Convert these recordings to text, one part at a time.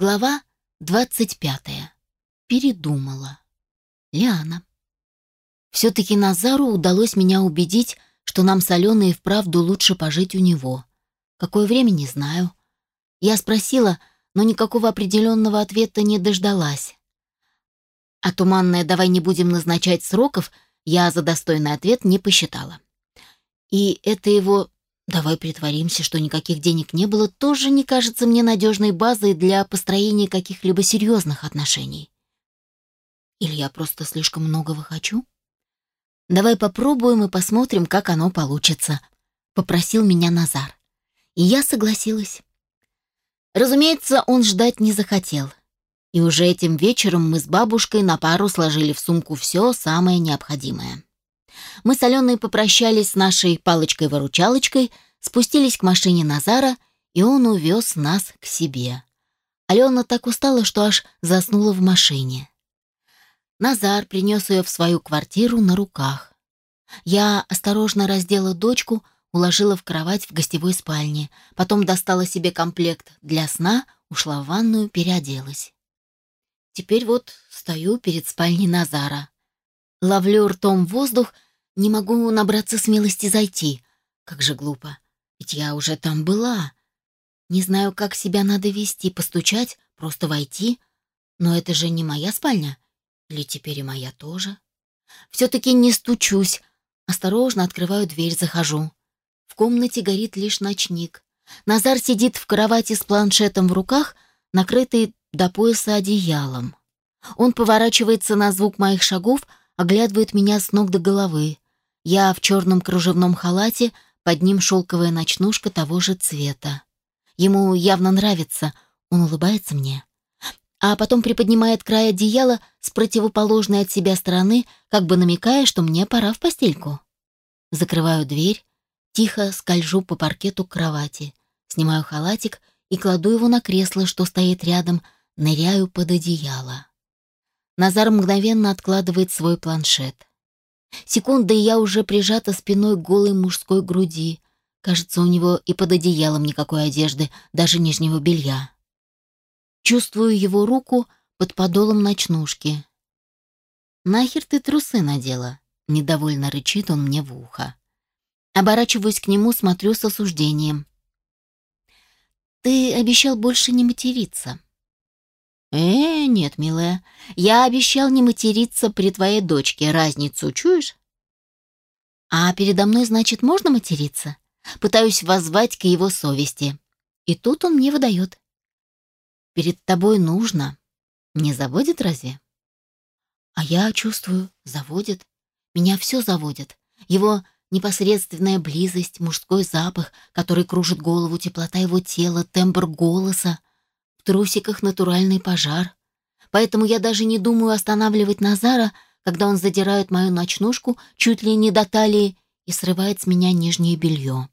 Глава двадцать пятая. Передумала. Лиана. Все-таки Назару удалось меня убедить, что нам с Аленой вправду лучше пожить у него. Какое время, не знаю. Я спросила, но никакого определенного ответа не дождалась. А туманное «давай не будем назначать сроков» я за достойный ответ не посчитала. И это его «давай притворимся, что никаких денег не было» тоже не кажется мне надежной базой для построения каких-либо серьезных отношений. Или я просто слишком многого хочу? «Давай попробуем и посмотрим, как оно получится», — попросил меня Назар. И я согласилась. Разумеется, он ждать не захотел. И уже этим вечером мы с бабушкой на пару сложили в сумку все самое необходимое. Мы с Аленой попрощались с нашей палочкой-выручалочкой, спустились к машине Назара, и он увез нас к себе. Алена так устала, что аж заснула в машине. Назар принес ее в свою квартиру на руках. Я осторожно раздела дочку, уложила в кровать в гостевой спальне, потом достала себе комплект для сна, ушла в ванную, переоделась. Теперь вот стою перед спальней Назара. Ловлю ртом воздух, не могу набраться смелости зайти. Как же глупо, ведь я уже там была. Не знаю, как себя надо вести, постучать, просто войти. Но это же не моя спальня. Или теперь и моя тоже? Все-таки не стучусь. Осторожно открываю дверь, захожу. В комнате горит лишь ночник. Назар сидит в кровати с планшетом в руках, накрытый до пояса одеялом. Он поворачивается на звук моих шагов, оглядывает меня с ног до головы. Я в черном кружевном халате, под ним шелковая ночнушка того же цвета. Ему явно нравится, он улыбается мне а потом приподнимает край одеяла с противоположной от себя стороны, как бы намекая, что мне пора в постельку. Закрываю дверь, тихо скольжу по паркету к кровати, снимаю халатик и кладу его на кресло, что стоит рядом, ныряю под одеяло. Назар мгновенно откладывает свой планшет. Секунда, и я уже прижата спиной к голой мужской груди. Кажется, у него и под одеялом никакой одежды, даже нижнего белья. Чувствую его руку под подолом ночнушки. «Нахер ты трусы надела?» — недовольно рычит он мне в ухо. Оборачиваюсь к нему, смотрю с осуждением. «Ты обещал больше не материться». «Э, нет, милая, я обещал не материться при твоей дочке. Разницу чуешь?» «А передо мной, значит, можно материться?» Пытаюсь воззвать к его совести. И тут он мне выдает. Перед тобой нужно. Не заводит разве? А я чувствую, заводит. Меня все заводит. Его непосредственная близость, мужской запах, который кружит голову, теплота его тела, тембр голоса. Трусиках натуральный пожар. Поэтому я даже не думаю останавливать Назара, когда он задирает мою ночнушку чуть ли не до талии и срывает с меня нижнее белье.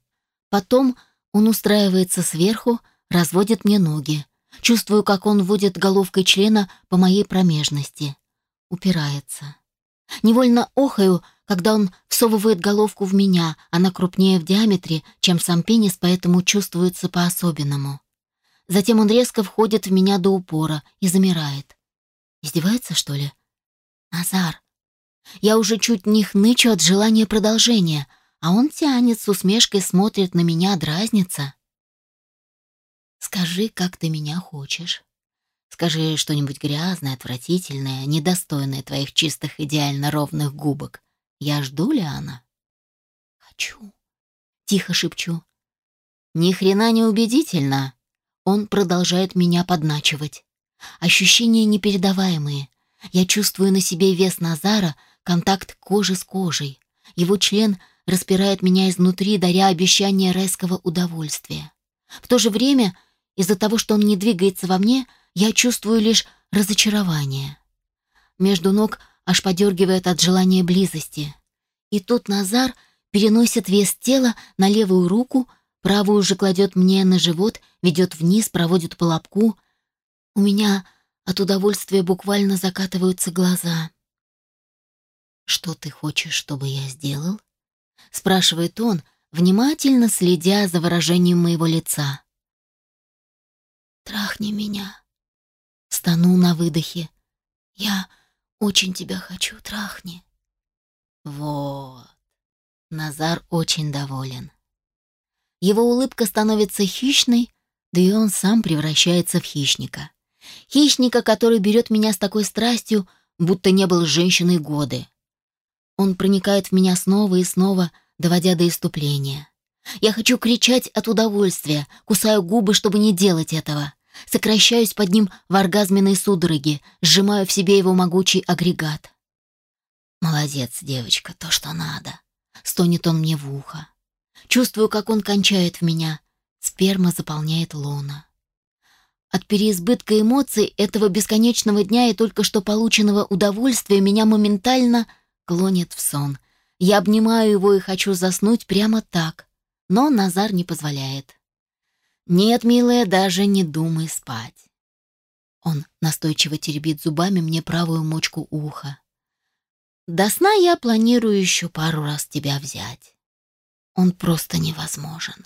Потом он устраивается сверху, разводит мне ноги. Чувствую, как он водит головкой члена по моей промежности. Упирается. Невольно охаю, когда он всовывает головку в меня, она крупнее в диаметре, чем сам пенис, поэтому чувствуется по-особенному. Затем он резко входит в меня до упора и замирает. Издевается, что ли? Назар. Я уже чуть не хнычу от желания продолжения, а он тянет с усмешкой, смотрит на меня, дразнится. Скажи, как ты меня хочешь. Скажи что-нибудь грязное, отвратительное, недостойное твоих чистых, идеально ровных губок. Я жду, Лиана? Хочу. Тихо шепчу. Ни хрена не убедительно. Он продолжает меня подначивать. Ощущения непередаваемые. Я чувствую на себе вес Назара, контакт кожи с кожей. Его член распирает меня изнутри, даря обещание резкого удовольствия. В то же время из-за того, что он не двигается во мне, я чувствую лишь разочарование. Между ног аж подергивает от желания близости. И тут Назар переносит вес тела на левую руку, правую же кладет мне на живот, ведет вниз, проводит по лобку. У меня от удовольствия буквально закатываются глаза. «Что ты хочешь, чтобы я сделал?» — спрашивает он, внимательно следя за выражением моего лица. «Трахни меня», Стану на выдохе. «Я очень тебя хочу, трахни». Вот. Назар очень доволен. Его улыбка становится хищной, да и он сам превращается в хищника. Хищника, который берет меня с такой страстью, будто не был женщиной годы. Он проникает в меня снова и снова, доводя до иступления. Я хочу кричать от удовольствия, кусаю губы, чтобы не делать этого. Сокращаюсь под ним в оргазменной судороге, сжимаю в себе его могучий агрегат. «Молодец, девочка, то, что надо», — стонет он мне в ухо. Чувствую, как он кончает в меня. Сперма заполняет лона. От переизбытка эмоций этого бесконечного дня и только что полученного удовольствия меня моментально клонит в сон. Я обнимаю его и хочу заснуть прямо так, но Назар не позволяет. «Нет, милая, даже не думай спать». Он настойчиво теребит зубами мне правую мочку уха. «До сна я планирую еще пару раз тебя взять. Он просто невозможен».